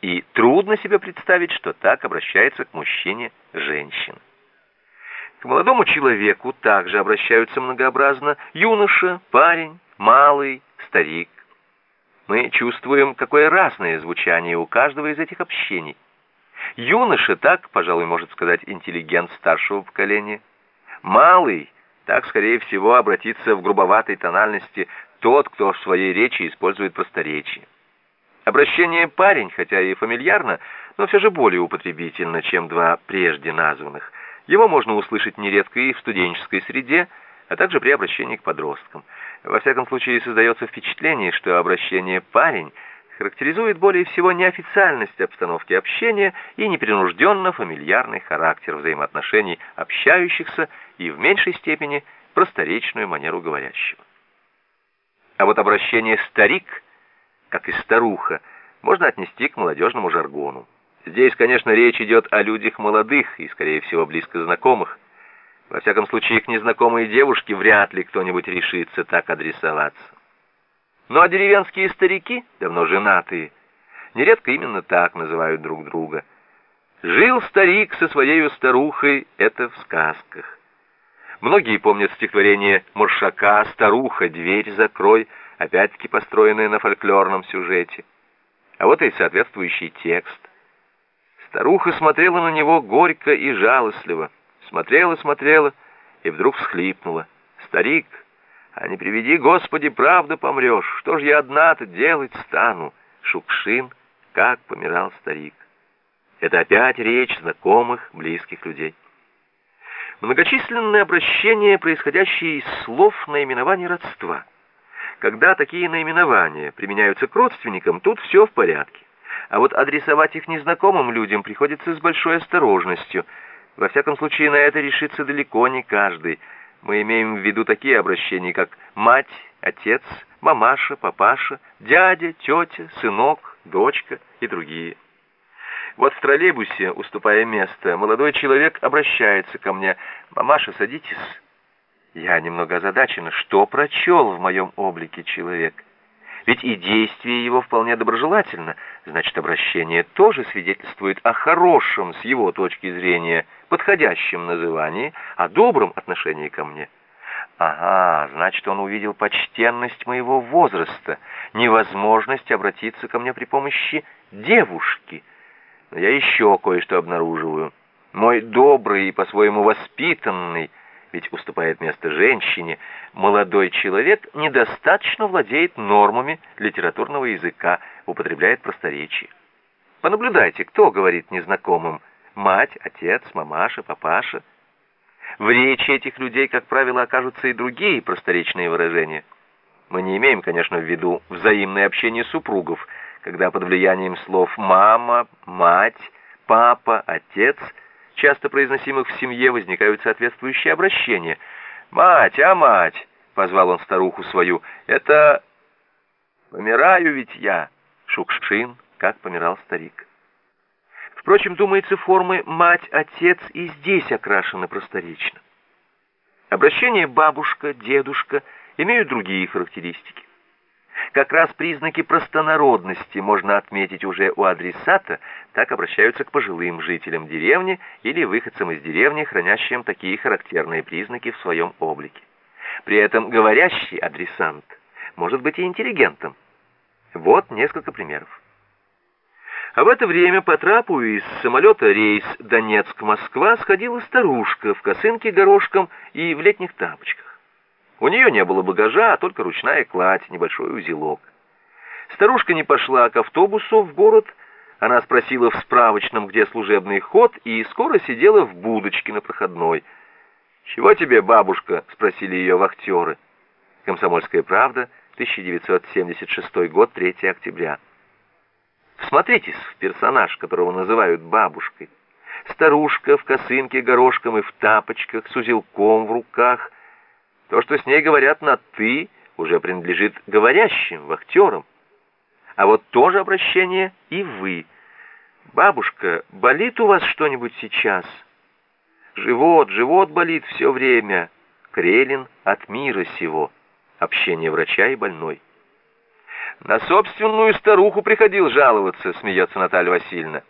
И трудно себе представить, что так обращается к мужчине женщина. К молодому человеку также обращаются многообразно юноша, парень, малый, старик. Мы чувствуем, какое разное звучание у каждого из этих общений. Юноша так, пожалуй, может сказать интеллигент старшего поколения. Малый так, скорее всего, обратится в грубоватой тональности тот, кто в своей речи использует просторечие. Обращение «парень», хотя и фамильярно, но все же более употребительно, чем два прежде названных. Его можно услышать нередко и в студенческой среде, а также при обращении к подросткам. Во всяком случае, создается впечатление, что обращение «парень» характеризует более всего неофициальность обстановки общения и непринужденно-фамильярный характер взаимоотношений общающихся и в меньшей степени просторечную манеру говорящего. А вот обращение «старик», как и «старуха», можно отнести к молодежному жаргону. Здесь, конечно, речь идет о людях молодых и, скорее всего, близко знакомых. Во всяком случае, к незнакомой девушке вряд ли кто-нибудь решится так адресоваться. Ну а деревенские старики, давно женатые, нередко именно так называют друг друга. Жил старик со своей старухой, это в сказках. Многие помнят стихотворение Маршака «Старуха, дверь закрой», опять-таки построенное на фольклорном сюжете. А вот и соответствующий текст. Старуха смотрела на него горько и жалостливо. Смотрела, смотрела и вдруг всхлипнула. «Старик, а не приведи, Господи, правда помрешь. Что ж я одна-то делать стану?» Шукшин, как помирал старик. Это опять речь знакомых, близких людей. Многочисленные обращения, происходящие из слов наименований родства. Когда такие наименования применяются к родственникам, тут все в порядке. А вот адресовать их незнакомым людям приходится с большой осторожностью. Во всяком случае, на это решится далеко не каждый. Мы имеем в виду такие обращения, как мать, отец, мамаша, папаша, дядя, тетя, сынок, дочка и другие. В троллейбусе, уступая место, молодой человек обращается ко мне. «Мамаша, садитесь». Я немного озадачена, что прочел в моем облике человек. Ведь и действие его вполне доброжелательно, значит, обращение тоже свидетельствует о хорошем, с его точки зрения, подходящем назывании, о добром отношении ко мне. Ага, значит, он увидел почтенность моего возраста, невозможность обратиться ко мне при помощи девушки — я еще кое-что обнаруживаю. Мой добрый и по-своему воспитанный, ведь уступает место женщине, молодой человек недостаточно владеет нормами литературного языка, употребляет просторечие. Понаблюдайте, кто говорит незнакомым. Мать, отец, мамаша, папаша. В речи этих людей, как правило, окажутся и другие просторечные выражения. Мы не имеем, конечно, в виду взаимное общение супругов – когда под влиянием слов «мама», «мать», «папа», «отец», часто произносимых в семье, возникают соответствующие обращения. «Мать, а мать!» — позвал он старуху свою. «Это... помираю ведь я!» — Шукшин, как помирал старик. Впрочем, думается, формы «мать», «отец» и здесь окрашены просторечно. Обращение «бабушка», «дедушка» имеют другие характеристики. Как раз признаки простонародности можно отметить уже у адресата, так обращаются к пожилым жителям деревни или выходцам из деревни, хранящим такие характерные признаки в своем облике. При этом говорящий адресант может быть и интеллигентом. Вот несколько примеров. А в это время по трапу из самолета рейс Донецк-Москва сходила старушка в косынке горошком и в летних тапочках. У нее не было багажа, а только ручная кладь, небольшой узелок. Старушка не пошла к автобусу в город, она спросила в справочном, где служебный ход, и скоро сидела в будочке на проходной. «Чего тебе, бабушка?» — спросили ее вахтеры. «Комсомольская правда», 1976 год, 3 октября. Всмотритесь в персонаж, которого называют бабушкой. Старушка в косынке горошком и в тапочках, с узелком в руках — то, что с ней говорят на «ты», уже принадлежит говорящим, вахтерам. А вот тоже обращение и «вы». «Бабушка, болит у вас что-нибудь сейчас?» «Живот, живот болит все время». Крелин от мира сего. Общение врача и больной. На собственную старуху приходил жаловаться, смеется Наталья Васильевна.